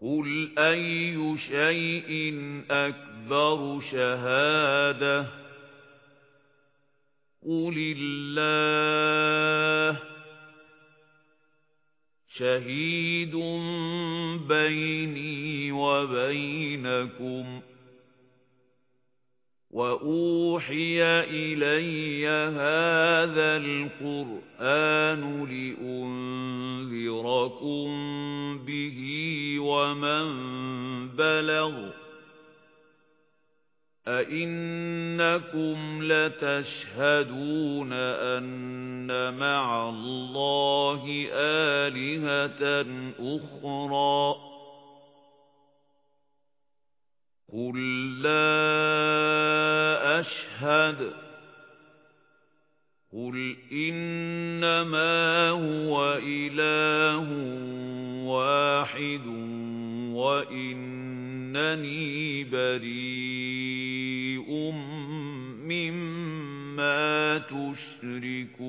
قُلْ أَيُّ شَيْءٍ أَكْبَرُ شَهَادَةً قُلِ اللَّهُ شَهِيدٌ بَيْنِي وَبَيْنَكُمْ وَأُوحِيَ إِلَيَّ هَذَا الْقُرْآنُ لِأُنذِرَكُم بِهِ وَمَن بَلَغَ أَئِنَّكُمْ لَتَشْهَدُونَ أَنَّ مَعَ اللَّهِ آلِهَةً أُخْرَى قُل لَّا أَشْهَدُ قُلْ إِنَّمَا هُوَ إِلَٰهٌ وَاحِدٌ وَإِنَّنِي بَرِيءٌ مِّمَّا تُشْرِكُونَ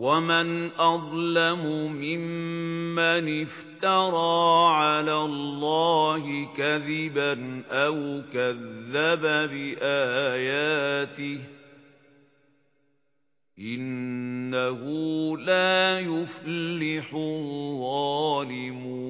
وَمَنْ أَظْلَمُ مِمَّنِ افْتَرَى عَلَى اللَّهِ كَذِبًا أَوْ كَذَّبَ بِآيَاتِهِ إِنَّهُ لَا يُفْلِحُ الظَّالِمُونَ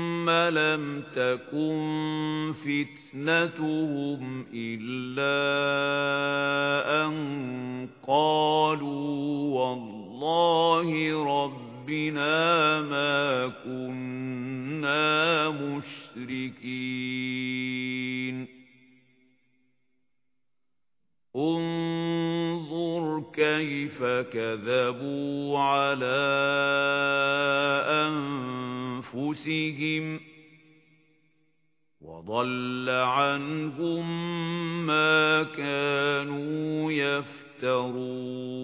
لَمْ تَكُنْ فِتْنَتُهُمْ إِلَّا أَنْ قَالُوا وَاللَّهِ رَبِّنَا مَا كُنَّا مُشْرِكِينَ انظُرْ كَيْفَ كَذَبُوا عَلَى أَنفُسِهِمْ وَضَلَّ عَنْهُمْ مَا كَانُوا يَفْتَرُونَ.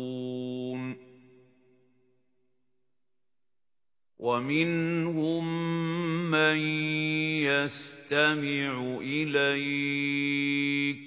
وَمِنْهُمْ مَن يَسْتَمِعُ إِلَيْكَ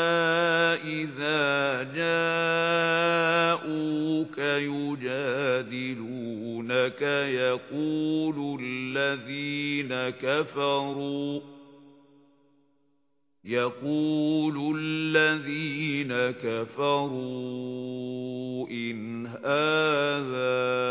إِذَا جَاءُوكَ يُجَادِلُونَكَ يَقُولُ الَّذِينَ كَفَرُوا يَقُولُ الَّذِينَ كَفَرُوا إِنْ هَذَا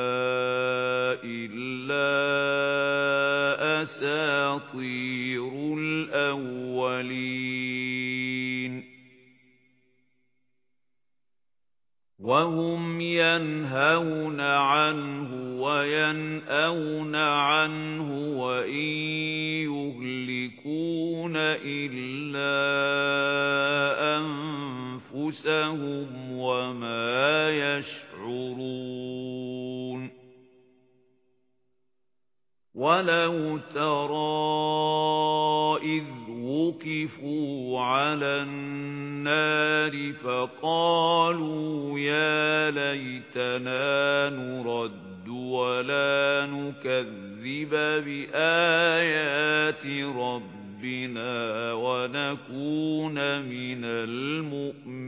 وَهُمْ يَنْهَوْنَ عَنْهُ وَيَنْأَوْنَ عَنْهُ وَإِنْ يُهْلِكُونَ إِلَّا أَنفُسَهُمْ وَمَا يَشْعُرُونَ وَلَوْ تَرَى إِذْ وُقِفُوا عَلَى النَّارِ فَقَالُوا لَيْتَنَا نُرَدُّ وَلَا نُكَذِّبَ بِآيَاتِ رَبِّنَا وَنَكُونَ مِنَ الْمُؤْمِنِينَ.